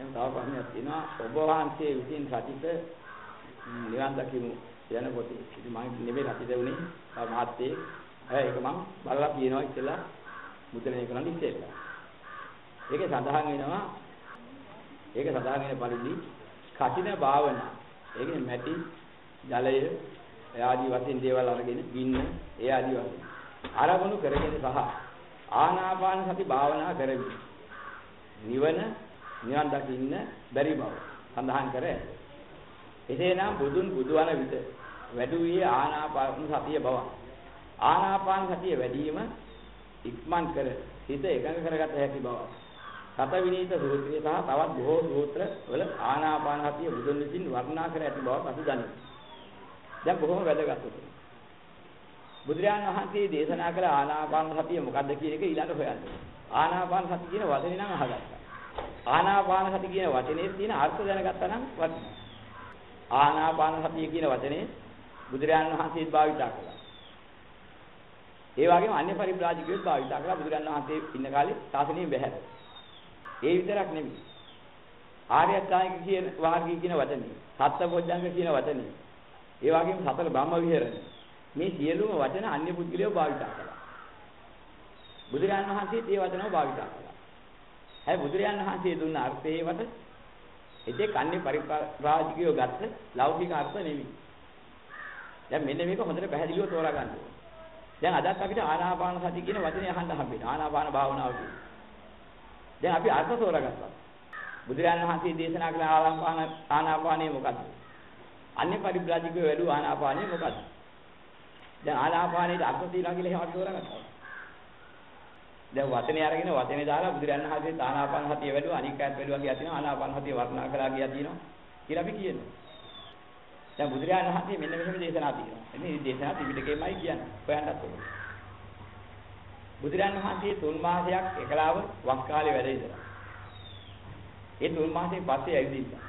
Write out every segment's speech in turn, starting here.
දැන් තව ප්‍රශ්නයක් තියෙනවා ඔබ වහන්සේ විසින් රචිත නිවන් දකිමු කියන පොතේ. ඉතින් මම නෙමෙයි රචිත උනේ මහත්තයෙක්. ඒක මම බලලා කියනවා ඉතලා මුද්‍රණය කරන්න ඉස්සෙල්ලා. ඒකේ සඳහන් වෙනවා ඒක සඳහන් වෙන පරිදි කටින භාවනා. ඒ කියන්නේ මැටි, ජලය, ඒ ආදී වශයෙන් දේවල් අරගෙන ගින්න, ඒ ආදී වශයෙන්. අරමුණු කරගෙන සහ ආනාපාන සති භාවනා කරමි. නිවන නිවන් දකින්න බැරි බව සඳහන් කර ඇත. එසේනම් බුදුන් බුදුවන විට වැඩුවේ ආනාපාන සතිය බව. ආනාපාන සතිය වැඩිම ඉක්මන් කර හිත එකඟ කරගත හැකි බව. සත විනීත සූත්‍රය සහ තවත් බොහෝ සූත්‍ර වල ආනාපාන සතිය බුදුන් විසින් වර්ණනා කර ඇති බව අපි දනිමු. දැන් බොහොම වැදගත් උතුම්. බුදුරජාණන් වහන්සේ දේශනා කළ ආනාපාන සතිය මොකක්ද කියන එක ඊළඟ හොයන්න. ආනාපාන සතිය කියන වචනේ නම් අහගත්තා. ආනාපාන සතිය කියන වචනේ තියෙන අර්ථ දැනගත්තා නම් වටිනවා. ආනාපාන සතිය කියන වචනේ බුදුරජාණන් වහන්සේ භාවිතා කළා. ඒ වගේම අන්‍ය පරිබ්‍රාජිකයෝත් භාවිතා කළා බුදුරජාණන් වහන්සේ ඉන්න කාලේ ශාසනයෙන් බැහැ. ඒ විතරක් නෙමෙයි. ආර්ය අෂ්ටාංගික කියන වාර්ගී කියන වචනේ, සත්බොධ්‍යංග කියන වචනේ, ඒ වගේම සතර බ්‍රහ්ම විහරණ මේ සියලුම වචන අන්‍ය පුද්ගලයෝ භාවිතා කළා. බුදුරජාණන් වහන්සේත් ඒ වචනව භාවිතා කළා. හැබැයි බුදුරජාණන් වහන්සේ දුන්න අර්ථයේවට එතෙක් අන්‍ය පරිප්‍රාජිකයෝ ගත්ත ලෞකික අර්ථ නෙමෙයි. දැන් මෙන්න මේක හොඳට පැහැදිලිව තෝරා ගන්න ඕනේ. දැන් අදත් අපිට ආනාපාන සති කියන වචනේ අහන්න හම්බෙනවා. ආනාපාන භාවනාව කියන්නේ. දැන් අපි අර්ථ තෝරාගත්තා. බුදුරජාණන් වහන්සේ දේශනා කළ ආනාපාන ආනාපානය මොකද්ද? අන්‍ය පරිබ්‍රාජිකයෝ වැඩු ආනාපානය මොකද්ද? දැන් ආනාපානයේ අර්ථ තියනවා කියලා එහෙම තෝරාගත්තා. දැන් වචනේ අරගෙන වචනේ දාලා බුදුරජාණන් වහන්සේ ආනාපාන සතිය වැඩුවා අනික් අයත් වැඩුවා කියලා තියෙනවා ආනාපාන සතිය වර්ණනා කළා කියලා තියෙනවා කියලා අපි කියනවා. දැන් බුදුරජාණන් වහන්සේ මෙන්න මෙහෙම දේශනා තියෙනවා. එන්නේ මේ දේශනා ත්‍රිපිටකයමයි කියන්නේ. හොයන්නත් ඕනේ. බුදුරජාණන් වහන්සේ තුන් මාසයක් එකලාව වස් කාලේ වැඩ ඉඳලා. ඒ තුන් මාසෙන් පස්සේ ඇවිදින්න.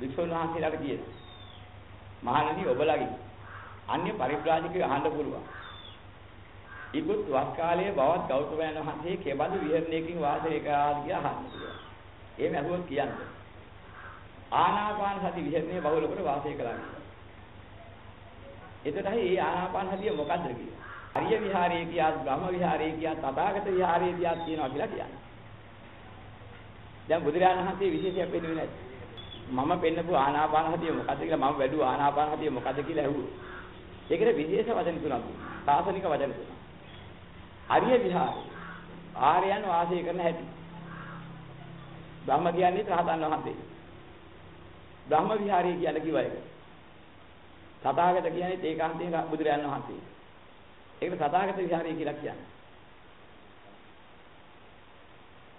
වික්ෂුන් වහන්සේලාට කියනවා. මහණනි ඔබලගේ අන්‍ය පරිබ්‍රාජිකයෝ අහන්න පුළුවන්. ඉක්ුත් වස් කාලයේ බවත් ගෞතමයන් වහන්සේ කෙබඳු විහරණයකින් වාසය කරාද කියලා අහන්න පුළුවන්. එහෙම අහුවොත් කියන්නේ. ආනාපාන සති විහරණයේ බහුල කොට වාසය කළා කියලා. එතකොටයි මේ ආනාපාන සතිය මොකද්ද කියන්නේ? අරිය විහාරයේ කියාත් බ්‍රහ්ම විහාරයේ කියාත් තථාගත විහාරයේ කියාත් තියෙනවා කියලා කියන්නේ. දැන් බුදුරජාණන් වහන්සේ විශේෂයක් පෙන්වන්නේ නැද්ද? මම පෙන්නපු ආනාපාන සතිය මොකද්ද කියලා මම වැඩුව ආනාපාන සතිය මොකද්ද කියලා ඇහුවෝ. ඒකට විශේෂ වචන තුනක්. සාසනික වචන තුනක්. අරිය විහාරය. ආර්යයන් වාසය කරන හැටි. බ්‍රහ්ම කියන්නේ රහතන් වහන්සේ. බ්‍රහ්ම විහාරය කියලා කිව්ව එක. තථාගත කියන්නේ ඒකාන්තයෙන් බුදුරජාණන් වහන්සේ. ඒකට තථාගත විහාරය කියලා කියන්නේ.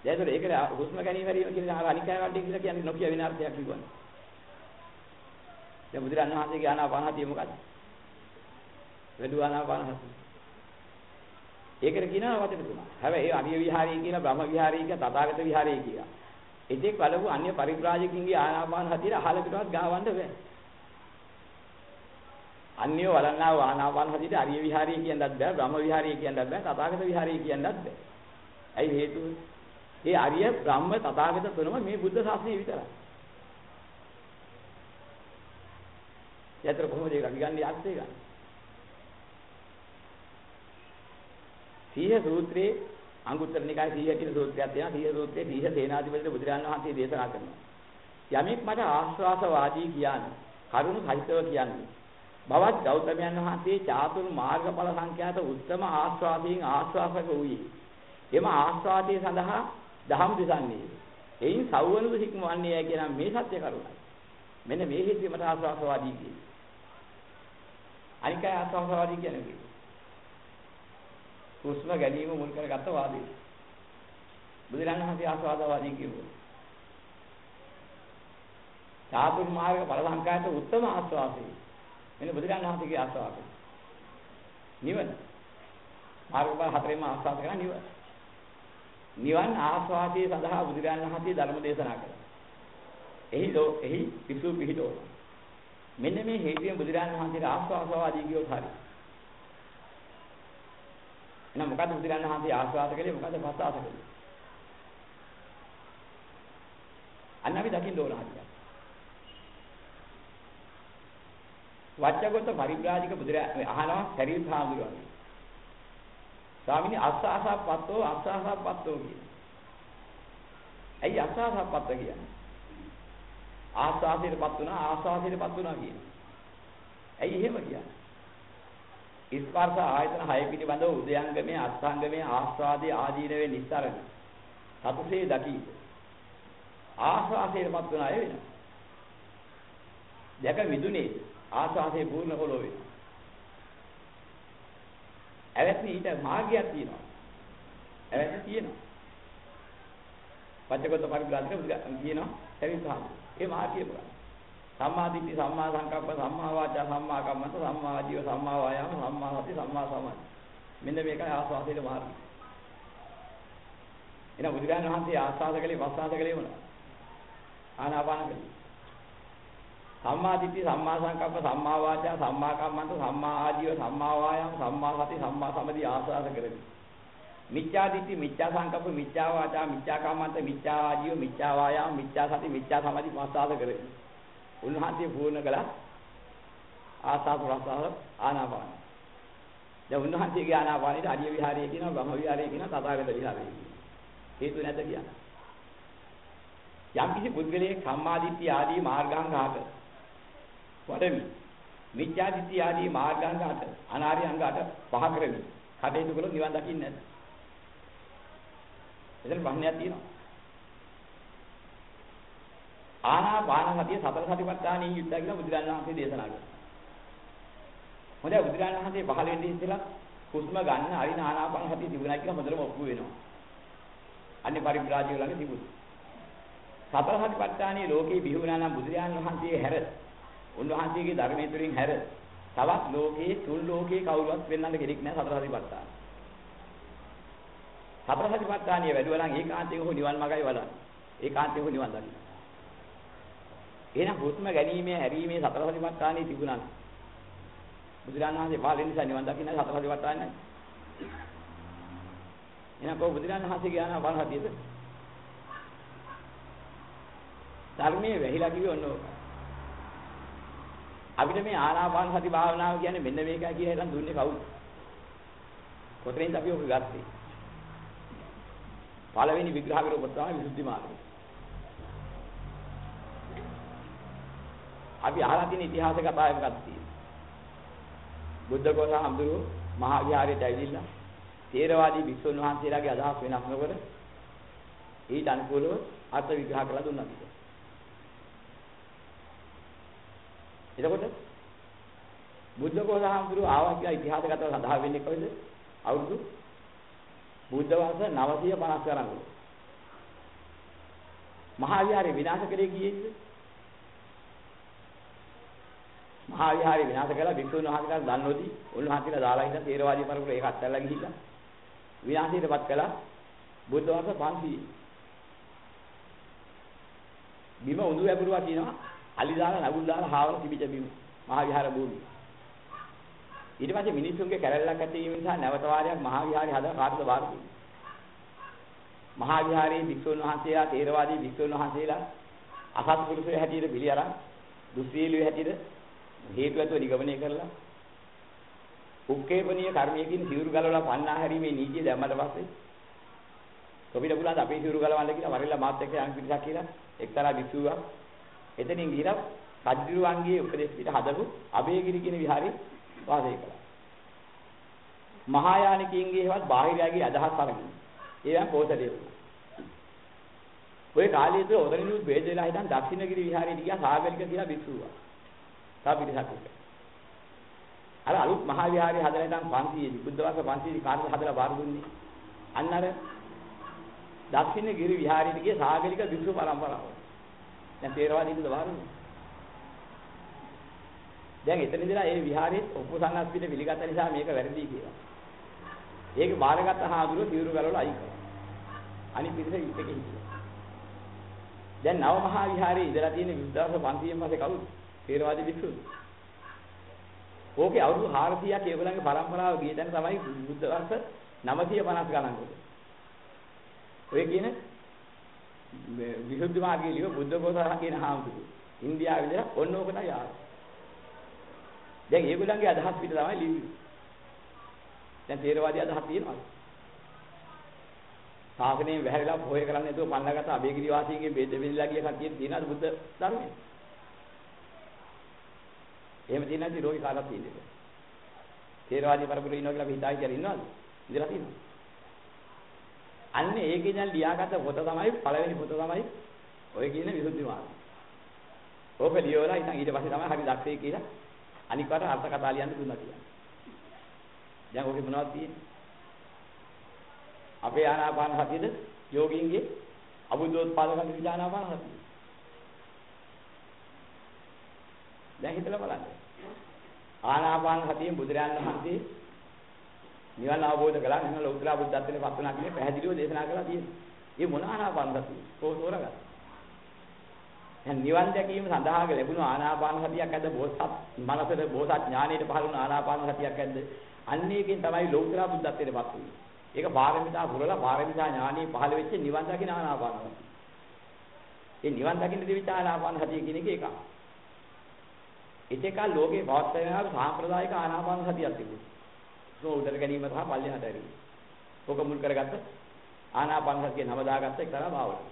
දැන් ඒකට හුස්ම ගැනීම හරියම කියන අනිකය වඩේ කියලා කියන්නේ නොකිය වෙන අර්ථයක් කිව්වනේ. දැන් බුදුරජාණන් වහන්සේගේ ආනාපානහතිය මොකද්ද? වැඩි ආනාපානහතිය. ඒකට කියනවා වචන තුනක්. හැබැයි ඒ අරිය විහාරය කියලා බ්‍රහ්ම විහාරය කියලා තථාගත විහාරය කියලා. එතෙක් බලපු අන්‍ය පරිබ්‍රාජකින්ගේ ආනාපාන හතියට අහලකටවත් ගාවන්න බෑ. අන්‍යව වළන්නා වූ ආනාපාන හතියට අරිය විහාරය කියන්නත් බෑ, බ්‍රහ්ම විහාරය කියන්නත් බෑ, තථාගත විහාරය කියන්නත් බෑ. ඇයි හේතුව? ඒ අරිය බ්‍රහ්ම තථාගත තුනම මේ බුද්ධ ශාසනය විතරයි. යතර කොහොමද ඒක අපි ගන්නේ අර්ථය ගන්න? සීහ සූත්‍රයේ අංගුත්තර නිකායේ සීහ කියන සූත්‍රයක් තියෙනවා. සීහ සූත්‍රයේ සීහ සේනාධිපති බුදුරජාණන් වහන්සේ දේශනා කරනවා. යමෙක් මට ආශ්වාසවාදී කියන්නේ කරුණ සහිතව කියන්නේ. බවත් ගෞතමයන් වහන්සේ චාතුරු මාර්ගඵල සංඛ්‍යාත උත්තම ආශ්වාසයෙන් ආශ්වාසක වූයේ. එම ආශ්වාසයේ සඳහා දහම් දිසන්නේ. එයින් සවවනුද හික්මවන්නේ කියන මේ සත්‍ය කරුණයි. මෙන්න මේ හේතුව මට ආශ්වාසවාදී කියන්නේ. අනිකයි ආශ්වාසවාදී කියන්නේ. හුස්ම ගැනීම මුල් කරගත්ත වාදය. බුදුරණන් වහන්සේ ආස්වාදවාදී කියුවා. සාතුම් මාර්ග බලලංකායට උත්තම ආස්වාදය. මෙන්න බුදුරණන් වහන්සේගේ ආස්වාදය. නිවන. මාර්ගඵල හතරෙන්ම ආස්වාද කරන නිවන. නිවන් ආස්වාදයේ සඳහා බුදුරණන් වහන්සේ ධර්ම දේශනා කළා. එහි ලෝ එහි පිසු පිහිටෝ. මෙන්න මේ හේතුවෙන් බුදුරණන් වහන්සේට ආස්වාදවාදී කියොත් හරියි. එහෙනම් මොකද්ද බුදුරජාණන් වහන්සේ ආස්වාද කළේ මොකද්ද පස්ස ආස කළේ? අන්න අපි දකින්න ඕන හරියට. වච්චගත පරිබ්‍රාජික බුදුරා අහනවා ශරීර සාඳුරන්නේ. ස්වාමීනි අස්සහසප්පත්තෝ අස්සහසප්පත්තෝ කියන්නේ. ඇයි අස්සහසප්පත්ත කියන්නේ? ආස්වාදයටපත් වුණා ආස්වාදයටපත් වුණා කියන්නේ. ඇයි එහෙම කියන්නේ? ස්පර්ශ ආයතන හය පිළිබඳව උදයංගමේ අස්ථාංගමේ ආස්වාදයේ ආදීනවේ නිස්සරණ. සතුසේ දකි. ආස්වාදයටපත් වුණා ඒ වෙනවා. දැක මිදුනේ ආස්වාදයේ පූර්ණ කොළෝ වෙනවා. ඇවැත්නි ඊට මාර්ගයක් තියෙනවා. ඇවැත්නි තියෙනවා. පච්චකොත්ත පරිබ්‍රාජික බුදුන් කියනවා එවිසහම. ඒ මාර්ගය පුරා. සම්මා දිට්ඨි සම්මා සංකප්ප සම්මා වාචා සම්මා කම්මන්ත සම්මා ආජීව සම්මා වායාම සම්මා සති සම්මා සමාධි. මෙන්න මේකයි ආස්වාදයේ මාර්ගය. එන බුදුරජාණන් වහන්සේ ආස්වාද කළේ වස්වාද කළේ මොනවද? ආනාපාන කළේ. සම්මා දිට්ඨි සම්මා සංකප්ප සම්මා වාචා සම්මා කම්මන්ත සම්මා ආජීව සම්මා වායාම සම්මා සති සම්මා සමාධි ආස්වාද කරමි. මිච්ඡා දිට්ඨි මිච්ඡා සංකප්ප මිච්ඡා වාචා මිච්ඡා කම්මන්ත මිච්ඡා ආජීව මිච්ඡා වායාම මිච්ඡා සති මිච්ඡා සමාධි ආස්වාද කරමි. උන්වහන්සේ පූර්ණ කළා ආස්වාද ප්‍රසාර ආනාපාන. දැන් උන්වහන්සේගේ ආනාපානෙට අරිය විහාරය කියනවා බ්‍රහ්ම විහාරය කියනවා තථාගත විහාරය කියනවා. හේතු නැද්ද කියන්නේ? යම් කිසි පුද්ගලයෙක් සම්මාදිට්ඨිය ආදී මාර්ගාංග හත වඩමි. මිත්‍යාදිට්ඨිය ආදී මාර්ගාංග හත අනාර්ය අංග හත පහ කරමි. කටයුතු කළොත් නිවන් දකින්නේ නැද්ද? එතන ප්‍රශ්නයක් තියෙනවා. ආනාපාන සතිය සතර සතිපට්ඨානෙ යුද්ධ කියලා බුදුරජාණන් වහන්සේ දේශනා කළා. හොඳයි බුදුරජාණන් වහන්සේ පහළ වෙන්නේ ඉස්සෙල්ලා හුස්ම ගන්න අරින ආනාපාන සතිය තිබුණා කියලා හොඳටම ඔප්පු වෙනවා. අන්නේ පරිබ්‍රාජිය ළඟ තිබුණා. සතර සතිපට්ඨානයේ ලෝකේ බිහි වුණා නම් බුදුරජාණන් වහන්සේ හැර උන්වහන්සේගේ ධර්මයේ තුලින් හැර තවත් ලෝකේ තුන් ලෝකේ කවුරුවත් වෙන්නන්න කෙනෙක් නැහැ සතර සතිපට්ඨාන. සතර සතිපට්ඨානිය වැඩුවා නම් ඒකාන්තයෙන් හෝ නිවන් මාර්ගය වඩන්න. ඒකාන්තයෙන් හෝ නිවන් දකින්න. එහෙනම් හුස්ම ගැනීමේ හැරීමේ සතර සතිපට්ඨානිය තිබුණා. බුදුරජාණන් වහන්සේ පාලෙන් නිසා නිවන් දකින්න සතර සතිපට්ඨාන නැහැ. එහෙනම් කොහොමද බුදුරජාණන් වහන්සේ කියන බණ හදියද? ධර්මයේ වැහිලා කිව්වේ ඔන්න ඕක. අපිට මේ ආනාපාන සති භාවනාව කියන්නේ මෙන්න මේකයි කියලා හිතන් දුන්නේ කවුද? කොතනින්ද අපි ඔක ගත්තේ? පළවෙනි විග්‍රහ කරපුවා තමයි විසුද්ධි මාර්ගය. අපි අහලා තියෙන ඉතිහාස කතා එකක් තියෙනවා. බුද්ධ ගෝස හඳුරු මහා විහාරයට ඇවිල්ලා තේරවාදී භික්ෂුන් වහන්සේලාගේ අදහස් වෙනස් නොකර ඊට අනුකූලව අර්ථ විග්‍රහ කරලා දුන්නා පිට. එතකොට බුද්ධ ගෝසහඳුරු ආවා කියලා ඉතිහාසගතව සඳහන් වෙන්නේ කොහෙද? අවුරුදු බුද්ධ වර්ෂ 950 කරන්. මහා විහාරේ විනාශ කරේ ගියේද? මහා විහාරේ විනාශ කළා භික්ෂුන් වහන්සේලා දන්නෝදී උන්වහන්සේලා දාලා ඉඳන් තේරවාදී පරපුර ඒක අත්හැරලා ගිහිල්ලා විනාශයටපත් කළා බුද්ධ වර්ෂ 500. බිම උඳු වැපරුවා කියනවා අලි දාලා නගුල් දාලා හාවල තිබිච්ච බිම මහා විහාර භූමිය. ඊට පස්සේ මිනිසුන්ගේ කැරැල්ලක් ඇති වීම නිසා නැවත වාරයක් මහා විහාරය හදලා කාටද බාර දුන්නා. මහා විහාරයේ භික්ෂුන් වහන්සේලා තේරවාදී භික්ෂුන් වහන්සේලා අසත්පුරුෂය හැටියට පිළි අරන් දුස්සීලිය හැටියට හේතු ඇතුව නිගමනය කරලා උක්කේපනීය කර්මයකින් සිවුරු ගලවලා පන්නා හැරීමේ නීතිය දැම්මට පස්සේ කොපිට පුළුවන් අපේ සිවුරු ගලවන්න කියලා වරෙල්ලා මාත් එක්ක යම් පිටසක් කියලා එක්තරා භික්ෂුවක් එතනින් ගිහිලා රජුරුවන්ගේ උපදේශ පිට හදපු අබේගිරි කියන විහාරේ වාසය කළා. මහායානිකයින්ගේවත් බාහිරයාගේ අදහස් අරගෙන ඒවා පොතේ වුණා. ඔය කාලයේ තුල ඔතනිනුත් වේද වෙලා හිටන් දක්ෂිණගිරි විහාරයට ගියා සාගරික කියලා භික්ෂුවක්. තා පිටසක් එක්ක. අර අලුත් මහා විහාරය හදලා ඉඳන් 500 බුද්ධ වර්ෂ 500 කාර්ය හදලා බාර දුන්නේ. අන්න අර දක්ෂිණගිරි විහාරයට ගිය සාගරික භික්ෂු පරම්පරාව. දැන් තේරවාදීන්ද බාරුනේ. දැන් එතන ඉඳලා ඒ විහාරයේ උපසන්නස් පිට පිළිගත්ත නිසා මේක වැරදි කියලා. ඒක බාරගත්ත හාමුදුරුවෝ සිවුරු ගලවලා අයින් කළා. අනිත් පිරිස ඉස්සෙක හිටියා. දැන් නව මහා විහාරයේ ඉඳලා තියෙන විද්‍යාස 500න් පස්සේ කවුද? තේරවාදී භික්ෂුන්. ඕකේ අවුරුදු 400ක් ඒගොල්ලන්ගේ පරම්පරාව ගිය තැන තමයි බුද්ධ වර්ෂ 950 ගණන් වල. ඔය කියන විසුද්ධි මාර්ගයේ ලියව බුද්ධ ගෝසාර කියන හාමුදුරුවෝ. ඉන්දියාවේ ඉඳලා ඔන්න ඕකටයි ආවේ. දැන් ඒගොල්ලන්ගේ අදහස් පිට තමයි ලිව්වේ. දැන් තේරවාදී අදහස් තියෙනවද? සාසනයෙන් වැහැරිලා පොය කරන්නේ නැතුව පන්නගත අබේගිරි වාසීන්ගේ බෙද බෙදලා ගිය කට්ටිය තියෙනවද බුද්ධ ධර්මයේ? එහෙම තියෙන නැති රෝගී කාටවත් තියෙන්නේ. තේරවාදී පරපුරේ ඉන්නවා කියලා අපි හිතායි කියලා ඉන්නවද? ඉඳලා තියෙනවා. අන්න ඒකේ දැන් ලියාගත්ත පොත තමයි පළවෙනි පොත තමයි ඔය කියන විසුද්ධි මාර්ගය. ඕක ලියවලා ඉතින් ඊට පස්සේ තමයි හරි දක්ෂේ කියලා අනික් වට අර්ථ කතා ලියන්න දුන්නා කියන්නේ. දැන් ඔකේ මොනවද තියෙන්නේ? අපේ ආනාපාන සතියද යෝගීන්ගේ අබුද්ධෝත්පාදක විඥානාපාන සතිය. දැන් හිතලා බලන්න. ආනාපාන සතියෙන් බුදුරයන් වහන්සේ නිවන අවබෝධ කළා නිවන ලෞතර බුද්ධත්වයට පත් වුණා කියන්නේ පැහැදිලිව දේශනා කළා තියෙනවා. මේ මොන ආනාපාන සතිය? කොහොමද තෝරගන්නේ? දැන් නිවන් දැකීම සඳහා ලැබුණු ආනාපාන සතියක් ඇද්ද බෝසත් මනසට බෝසත් ඥානයට පහළ වුණු ආනාපාන සතියක් ඇද්ද? අන්නේකින් තමයි ලෞතර බුද්ධත්වයට පත් වුනේ. ඒක පාරමිතා පුරලා පාරමිතා ඥානිය පහළ වෙච්ච නිවන් දකින ආනාපාන සතිය. ඒ නිවන් දකින්න දෙවිච ආනාපාන සතිය කියන එක එකක්. ඒකක ලෝකේ පවත්වන සාම්ප්‍රදායික ආනාපාන සතියක් තිබුණා. සෝ උදර ගැනීම සහ පල්ලෙහාට ඇරීම. ඕක මුල් කරගත්ත ආනාපාන සතිය නම දාගත්ත එක්තරා භාවනාවක්.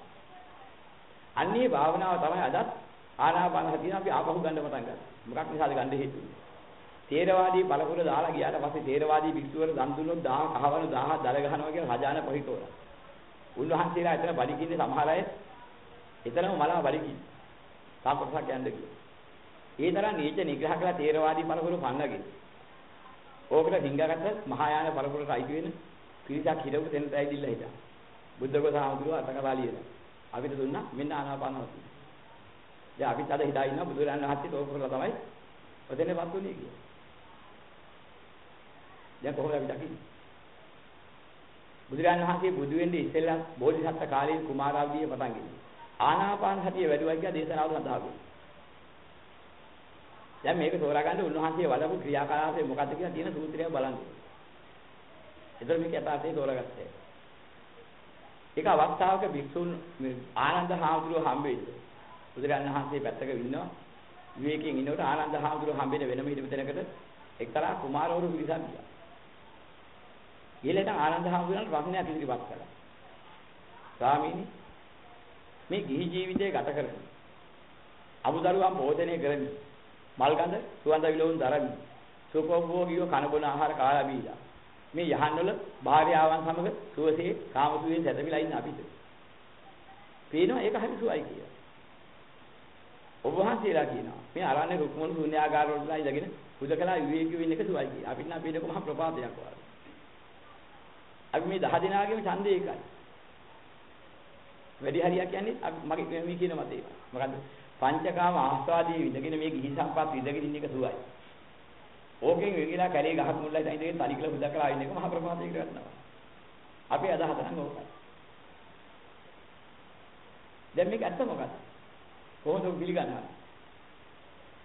අන්නේ භාවනාව තමයි අදත් ආනාපාන සතිය අපි ආපහු ගන්න පටන් ගත්තා. මොකක් නිසාද ගන්න හේතුව? තේරවාදී බලපුර දාලා ගියාට පස්සේ තේරවාදී භික්ෂුවර දන් දුන්නොත් 1000 කහවණු 1000 දල ගහනවා කියලා රජාන පහිතෝරා. උන්වහන්සේලා එතන බලිකින්නේ සමහර අය එතනම මලව බලිකින්. තාම කොටසක් යන්න ගියා. ඒ තරම් නීච නිග්‍රහ කළ තේරවාදී බලපුර පන්නගෙන. ඕකට හිංගාගත්ත මහායාන බලපුරට අයිති වෙන පිරිසක් හිරවු තැනට ඇවිදilla හිටා. බුද්ධඝෝස ආමුදුරුව අතකලා ලියලා. අපිට දුන්නා මෙන්න ආනාපාන සතිය. දැන් අපිත් අද හිතා ඉන්නවා බුදුරජාණන් වහන්සේ ඕක කරලා තමයි ඔතෙන්පත් උනේ කියලා. දැන් කොහොමද අපි දකින්නේ? බුදුරජාණන් වහන්සේ බුදු වෙන්නේ ඉස්සෙල්ලා බෝධිසත්ව කාලයේ කුමාරාවදියේ පටන් ගිහින්. ආනාපාන සතිය වැඩිවා කියලා දේශනාව සඳහා වෙනවා. දැන් මේක තෝරා ගන්න උන්වහන්සේ වලපු ක්‍රියාකාරාවේ මොකද්ද කියලා තියෙන සූත්‍රය බලන්න. එතකොට මේක යථාර්ථය තෝරාගත්තේ. ඒක අවස්ථාවක භික්ෂුන් ආනන්ද හාමුදුරුව හම්බෙන්න. බුදුරජාණන් වහන්සේ පැත්තක ඉන්නවා. විවේකයෙන් ඉන්නකොට ආනන්ද හාමුදුරුව හම්බෙන්න වෙනම හිටපු තැනකට එක්තරා කුමාරවරු පිරිසක් ගියා. ඊළඟට ආනන්ද හාමුදුරුවන්ට ප්‍රශ්නයක් ඉදිරිපත් කළා. ස්වාමීනි මේ ගිහි ජීවිතය ගත කරගෙන අමුදරුවන් පෝෂණය කරමින් මල්ගඳ සුවඳ විලවුන් දරමින් සුඛෝභෝගීව කන බොන ආහාර කාලා බීලා මේ යහන්වල භාර්යාවන් සමග සුවසේ කාමසුවෙන් සැදමිලා ඉන්න අපිට. පේනවා ඒක හරි සුවයි කියලා. ඔබ වහන්සේලා කියනවා මේ අරන්නේ රුක්මන ශුන්‍යාගාර වලලා ඉඳගෙන හුදකලා විවේකී වෙන්න එක සුවයි කියලා. අපිට නම් පේනකො මහ ප්‍රපාතයක් වගේ. අපි මේ 10 දිනාගේම ඡන්දය එකයි. වැඩි හරියක් කියන්නේ මගේ මේ කියන මතේ. මොකද්ද? පංචකාම ආස්වාදී විඳගෙන මේ ගිහි සම්පත් විඳගෙන ඉන්න එක සුවයි. ඕකෙන් වෙගිලා කැලේ ගහක් මුල්ලයි ඉඳගෙන තනිකල හුදකලා ඉන්න එක මහ ප්‍රමාදයකට ගන්නවා. අපි අදහස නම් ඕකයි. දැන් මේක ඇත්ත මොකක්ද? කොහොමද පිළිගන්නේ?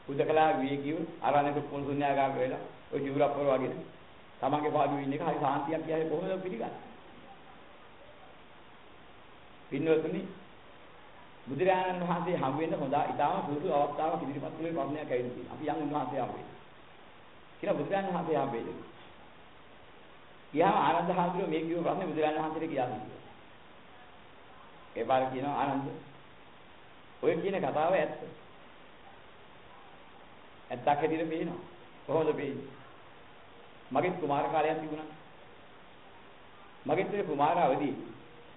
හුදකලා විවේකීව ආරණ්‍යක පොල් ශුන්‍යාකාර වෙලා ඔය ජීවරප්පර වගේ තමන්ගේ පාඩුවේ ඉන්න එක හරි සාන්තියක් කියන්නේ කොහොමද පිළිගන්නේ? පින්වතුනි බුදුරජාණන් වහන්සේ හම් වෙන්න හොඳ ඉතාම සුදුසු අවස්ථාවක් ඉදිරිපත් කළේ ප්‍රශ්නයක් ඇවිල්ලා තියෙනවා. අපි යන් උන්වහන්සේ හම් වෙන්නේ. කියලා බුදුරජාණන් වහන්සේ හම් වෙන්නේ. ගියාම ආනන්ද හාමුදුරුවෝ මේ කියව ප්‍රශ්නේ බුදුරජාණන් වහන්සේට කියලා දුන්නා. ඒ පාර කියනවා ආනන්ද ඔය කියන කතාව ඇත්ත. ඇත්තක් හැටියට පේනවා. කොහොමද පේන්නේ? මගේ කුමාර කාලයක් තිබුණා. මගෙත් ඒ කුමාර අවදී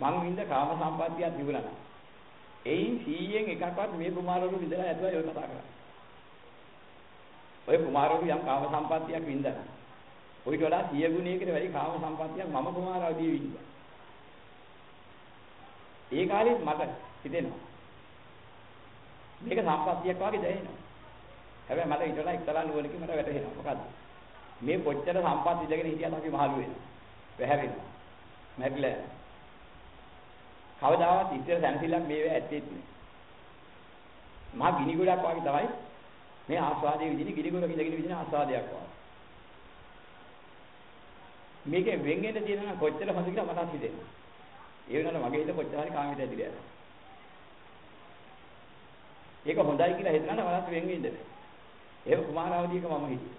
මං වින්ද කාම සම්පත්තියක් තිබුණා. එයින් 100න් එකක්වත් මේ කුමාරවරු විඳලා නැතුවයි ඔය කතා කරන්නේ. ඔය කුමාරවරු යම් කාම සම්පත්තියක් වින්දා. ඔයිට වඩා 100 ගුණයකට වැඩි කාම සම්පත්තියක් මම කුමාරවදී වින්දා. ඒ කාලෙත් මට හිතෙනවා. මේක සම්පත්තියක් වගේ දැනෙනවා. හැබැයි මට ඊට වඩා එක්තරා නුවණකින් මට වැටහෙනවා. මොකද්ද? මේ කොච්චර සම්පත් ඉඳගෙන හිටියත් අපි මහලු වෙනවා. පැහැරෙනවා. මැරිලා කවදාවත් ඉතර සැනසෙල්ලක් මේව ඇත්තෙත් නෑ. මහා ගිනි ගොඩක් වගේ තමයි මේ ආස්වාදයේ විදිහේ ගිනි ගොඩක ඉඳගෙන විදිහේ ආස්වාදයක් වගේ. මේකෙන් වෙන් වෙන්න තියෙන කොච්චර හොඳ කියලා මට හිතෙනවා. ඒ වෙනකොට මගේ හිත කොච්චර හරි කාමයට ඇදිලා යනවා. ඒක හොඳයි කියලා හිතනට වලත් වෙන් වෙන්න බෑ. එහෙම කුමාරාවදීක මම හිටියේ.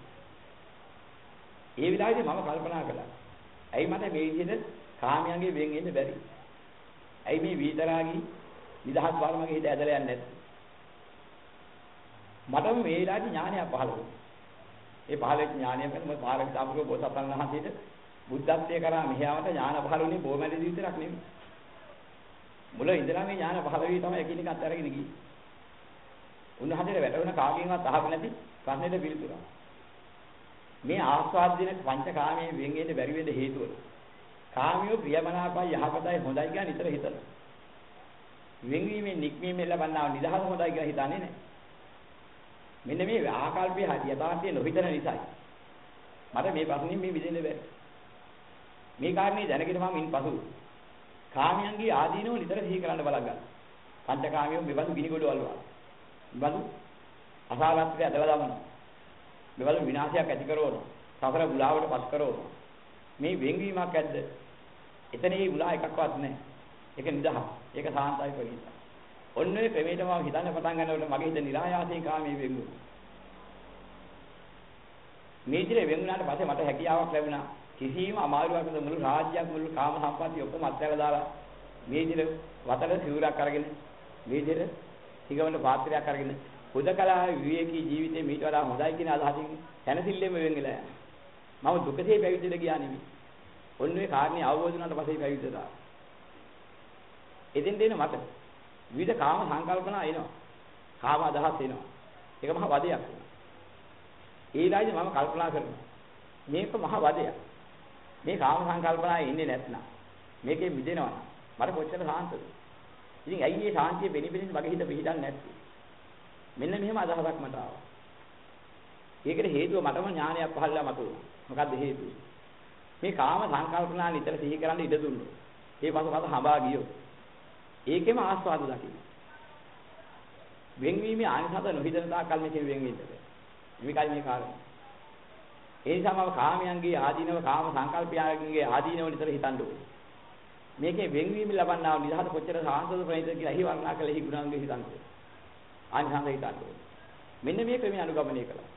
ඒ විලාසෙ මම කල්පනා කළා. ඇයි මට මේ විදිහට කාමයන්ගේ වෙන් වෙන්න බැරි? ඇයි මේ විතරාගී නිදහස් බව මගේ හිත ඇදලා යන්නේ නැත්තේ? මටම මේ විලාසෙ ඥානය පහළ වුණා. ඒ පහළ වෙච්ච ඥානය ගැන මම පාරක සාමුක බෝසත්ණන් වහන්සේට බුද්ධත්වයේ කරා මෙහාවට ඥාන පහළ වුණේ බොමැලි විතරක් නෙමෙයි. මුල ඉඳලා මේ ඥාන පහළ වී තමයි එකිනෙකත් අරගෙන ගියේ. උන්වහන්සේට වැටුණ කාගෙන්වත් අහක නැති ප්‍රශ්නෙට පිළිතුරක්. මේ ආස්වාද දින පංචකාමයේ වෙන් වෙන්න බැරි වෙන්න හේතුව. කාමියෝ ප්‍රියමනාපයි යහපතයි හොඳයි කියලා නිතර හිතනවා. වෙන්වීමෙන් නික්මීමෙන් ලබන්නා නිදහස හොඳයි කියලා හිතන්නේ නැහැ. මෙන්න මේ ආකල්පයේ හරි යථාර්ථය නොහිතන නිසායි. මට මේ ප්‍රශ්نين මේ විදිහට බැහැ. මේ කාරණේ දැනගෙන මම ඉන්පසු කාමයන්ගේ ආදීනව නිතර සිහි කරන්න බලන් ගන්නවා. පංචකාමියෝ මෙබඳු ගිනිගොඩ වලවා. මෙබඳු අසාරත්වයට ඇදලා දානවා. මෙබඳු විනාශයක් ඇති කරනවා. සසර ගුලාවට පත් කරනවා. මේ වෙන්වීමක් ඇද්ද? එතන මේ ගුලා එකක්වත් නැහැ. ඒක නිදහස්. ඒක සාන්තයි ප්‍රණීතයි. ඔන්න ඔය ක්‍රමයට මම හිතන්න පටන් ගන්නකොට මගේ හිත નિરાයාසයෙන් කාමයේ වෙන්නුවා. මේ විදිහට වෙන්ුණාට පස්සේ මට හැකියාවක් ලැබුණා. කිසිම අමාරුවක් නැතුව මුළු රාජ්‍යයක් මුළු කාම සම්පත්තිය ඔක්කොම අත්හැරලා දාලා මේ විදිහට වතර සිවුරක් අරගෙන මේ විදිහට හිගවන පාත්‍රයක් අරගෙන හුදකලා විවේකී ජීවිතේ මීට වඩා හොඳයි කියන අදහසින් හැනසිල්ලෙම වෙන් වෙලා යනවා. මම දුකසේ පැවිදිද ගියා නෙමෙයි. ඔන්න ඔය කාරණේ අවබෝධ වුණාට පස්සේ පැවිදිදා. එදින් දෙන මට විවිධ කාම සංකල්පනා එනවා. කාම අදහස් එනවා. ඒක මහ වදයක්. ඒ ඊළඟට මම කල්පනා කරනවා. මේක මහ වදයක්. මේ කාම සංකල්පනා ඉන්නේ නැත්නම් මේකේ මිදෙනවා මට කොච්චර සාන්තද ඉතින් ඇයි මේ සාන්තිය බෙනිබෙනින් මගේ හිත පිහිටන්නේ නැත්තේ මෙන්න මෙහෙම අදහසක් මට ආවා ඒකට හේතුව මටම ඥානයක් පහළලා මතුවුණා මොකද්ද හේතුව මේ කාම සංකල්පනා නිතර සිහි කරන්න ඉඩ දුන්නොත් ඒ පසුපස හඹා ගියෝ ඒකෙම ආස්වාද දකින්න වෙන්වීමේ ආනිසත නොහිතන තාක්කල් මේකෙන් වෙන් වෙන්න බෑ මේකයි මේ කාරණේ ඒ නිසා මම කාමයන්ගේ ආදීනව කාම සංකල්පයන්ගේ ආදීනව නිතර හිතන්න ඕනේ. මේකේ වෙන්වීම ලබන්නා වූ නිදහස කොච්චර සාන්තද ප්‍රණීත කියලා එහි වර්ණනා කළ එහි ගුණාංග හිතන්න ඕනේ. ආනිසංස හිතන්න ඕනේ. මෙන්න මේ ක්‍රමය අනුගමනය කළා.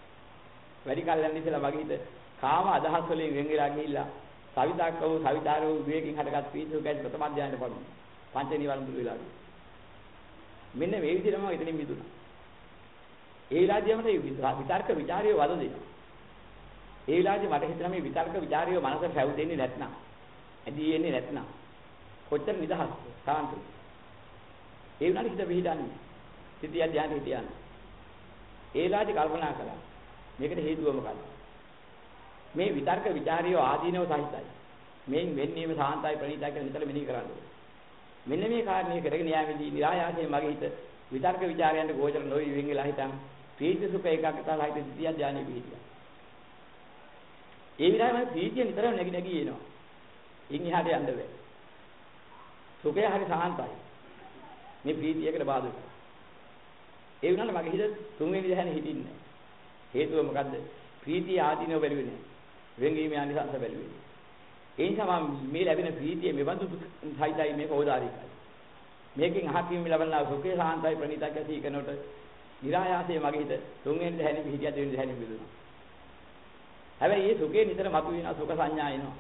වැඩි කල් යන ඉතලා වගේ හිත කාම අදහස් වලින් වෙන් වෙලා ගිහිල්ලා සවිතක්කව සවිතාරව විවේකයෙන් හටගත් පීඩකයන් ප්‍රථම ධානයට පනු. පංච නිවන් දුර වෙලා. මෙන්න මේ විදිහටම එතනින් මිදුණා. ඒ විලාදියමට විතර්ක ਵਿਚාරය වද දෙනවා. ඒ විලාදි මට හිතෙනවා මේ විතර්ක ਵਿਚාරය මනස රැවුදෙන්නේ නැත්නම්. ඇදී එන්නේ නැත්නම්. කොච්චර නිදහස් සාන්තුයි. ඒ උනාට හිත විහිදන්නේ. සිතිය ධානයට හිතයන්. ඒ විලාදි කල්පනා කළා. මේකට හේතුව මොකක්ද? මේ විතර්ක ਵਿਚාරියෝ ආදීනව සහිතයි. මේන් වෙන්නේම සාන්තයි ප්‍රණීතයි කියලා නිතර මෙනෙහි කරන්න ඕනේ. මෙන්න මේ කාරණේ කරගෙන යෑමේදී નિરાයාසයෙන් මගේ හිත විතර්ක ਵਿਚාරයන්ට ගෝචර නොවි වෙන් වෙලා හිටන් ප්‍රීති සුඛ ඒකාග්‍රතාව හිත සිටියා ඥානෙ පිහිටියා. ඒ විතරයි මම ප්‍රීතිය නිතරම නැగి නැగి එනවා. ඉන් එහාට යන්න බෑ. සුඛය හරි සාන්තයි. මේ ප්‍රීතියකට බාධක. ඒ වුණාට මගේ හිත තුන්වෙනි දහන හිටින්නේ නැහැ. හේතුව මොකද්ද? ප්‍රීතිය ආදීනව බැරිුවේ නැහැ. වෙන්වීමේ අනිසංස බැලුවේ. ඒ නිසා මම මේ ලැබෙන ප්‍රීතිය මෙබඳු සයිතයි මේක ඕදාරිකයි. මේකෙන් අහකින් ලැබෙනා සුඛේ සාන්තයි ප්‍රණීතයි කී කරනකොට નિરાයාසයේ මගේ හිත තුන්වෙනි දහනේ පිහිටිය දෙවෙනි දහනේ මිදුණා. හැබැයි මේ සුඛේ නිතර මතුවෙන සුඛ සංඥා එනවා.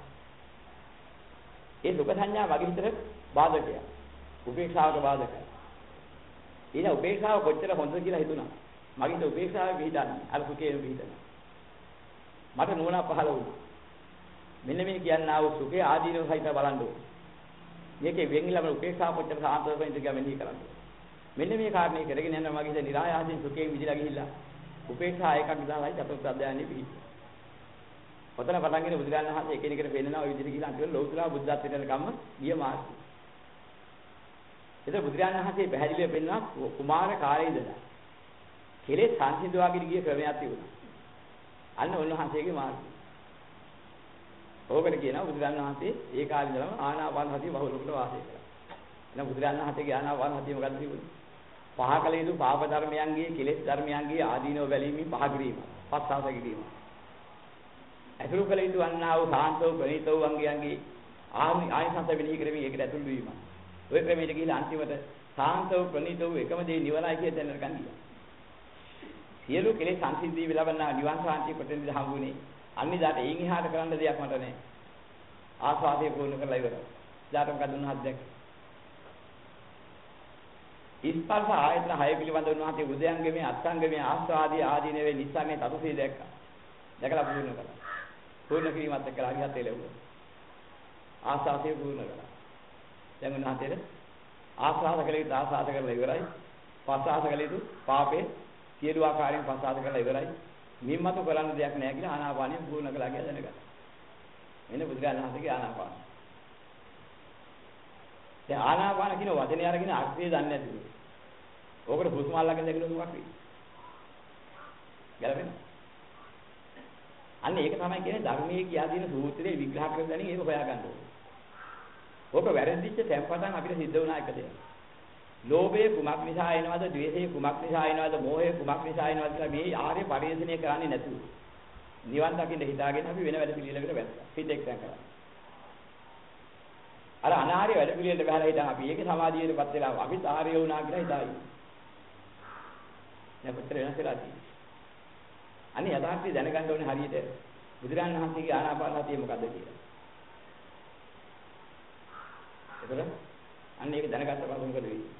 ඒ සුඛ සංඥා වගේ හිතට බාධකයක්. උපේක්ෂාවට බාධකයි. ඊට උපේක්ෂාව කොච්චර හොඳද කියලා හිතුණා. මගේ හිත උපේක්ෂාව පිළිදන්නේ අර සුඛේ පිළිදන. මට නුවණ පහළ වුණා. මෙන්න මේ කියන්න ආව සුඛේ ආදීනව සහිත බලන්න ඕනේ. මේකේ වෙන්ගිලම උපේක්ෂා කොච්චර සාන්තව වෙනද කියලා මෙනෙහි කරන්න ඕනේ. මෙන්න මේ කාරණේ කරගෙන යනවා මගේ ඉතින් નિરાයාසයෙන් සුඛේ විදිලා ගිහිල්ලා උපේක්ෂා එකක් දාලායි චතුත් අධ්‍යයනෙ පිහිටි. ඔතන පටන් ගෙන බුදුරජාණන් වහන්සේ එකිනෙකට පෙන්නනවා ওই විදිහට ගිහිල්ලා අන්තිමට ලෞතුරා බුද්ධත්වයට යනකම්ම ගිය මාර්ගය. එතකොට බුදුරජාණන් වහන්සේ පැහැදිලිව පෙන්නවා කුමාර කාලේ ඉඳලා කෙලෙස් සංසිඳවාගෙන ගිය ක්‍රමයක් තිබුණා. අන්න උන්වහන්සේගේ මාර්ගය. ඕකට කියනවා බුදුරජාණන් වහන්සේ ඒ කාලේ ඉඳලම ආනාපාන සතිය බහුලකට වාසය කළා. එහෙනම් බුදුරජාණන් වහන්සේගේ ආනාපාන සතිය මොකද්ද තිබුණේ? පහ කළ යුතු පාප ධර්මයන්ගේ කෙලෙස් ධර්මයන්ගේ ආදීනව බැලීමෙන් පහ කිරීම. පස්සාස කිරීම. ඇතුළු කළ යුතු වන්නා වූ සාන්තව ප්‍රණීත වූ අංගයන්ගේ ආනිසංස වෙනෙහි කරමින් ඒකට ඇතුළු වීම. ওই ක්‍රමයට ගිහිලා අන්තිමට සාන්තව ප්‍රණීතව එකම දේ නිවනයි කියන තැනට ගන්නවා. සියලු කෙලෙස් සංසිද්ධිය ලබන්නා නිවන් සාන්තිය කොටෙන්ද හම්බුනේ. අනිදාට එයින් එහාට කරන්න දෙයක් මට නැහැ. ආස්වාදයේ පූර්ණ කරලා ඉවරයි. ඊට මොකද උන්හත් දැක්ක. ස්පර්ශ ආයතන හය පිළිබඳව උන්වහන්සේ උදයන්ගෙමේ අත්ංගෙමේ ආස්වාදී ආදී නෙවෙයි නිස්සාරනේ තතුසේ දැක්කා. දැකලා පූර්ණ කළා. පූර්ණ කිරීමත් එක්කලා අරිහත් ලැබුණා. ආස්වාදයේ පූර්ණ කළා. දැන් උන්වහන්සේට ආස්වාද කළ යුතු ආස්වාද කරලා ඉවරයි. පස්වාස කළ යුතු පාපේ සියලු ආකාරයෙන් පස්වාස කරලා ඉවරයි. මින්මතු කරන්න දෙයක් නැහැ කියලා ආනාපානිය පූර්ණ කළා කියලා දැනගත්තා. මෙන්න බුදුරජාණන් වහන්සේගේ ආනාපාන. දැන් ආනාපාන කියන වචනේ අරගෙන අර්ථය දන්නේ නැතිව. ඕකට හුස්ම අල්ලගෙන දැකලා මොකක් වෙයි? ගැලපෙන්නේ. අන්න ඒක තමයි කියන්නේ ධර්මයේ කියා දෙන සූත්‍රයේ විග්‍රහ කරලා දැනින් ඒක හොයාගන්න ඕනේ. ඕක වැරදිච්ච තැන්පතන් අපිට සිද්ධ වුණා එක දෙයක්. ලෝභය කුමක් නිසා එනවද? ද්වේෂය කුමක් නිසා එනවද? මෝහය කුමක් නිසා එනවද කියලා මේ ආර්ය පරිශ්‍රණය කරන්නේ නැතුව. නිවන් දකින්න හිතාගෙන අපි වෙන වැඩ පිළිවෙලකට වැටෙනවා. හිත එක්තැන් කරලා. අර අනාර්ය වැඩ පිළිවෙලට බහලා හිටන් අපි ඒකේ සමාධියටපත් වෙලා අපි ආර්ය වුණා කියලා හිතායි. දැන් කොච්චර වෙනස් වෙලා තියෙන්නේ. අනේ යථාර්ථය දැනගන්න ඕනේ හරියට බුදුරන් වහන්සේගේ ආනාපාන සතිය මොකද්ද කියලා. එතකොට අන්න ඒක දැනගත්ත පස්සේ මොකද වෙන්නේ?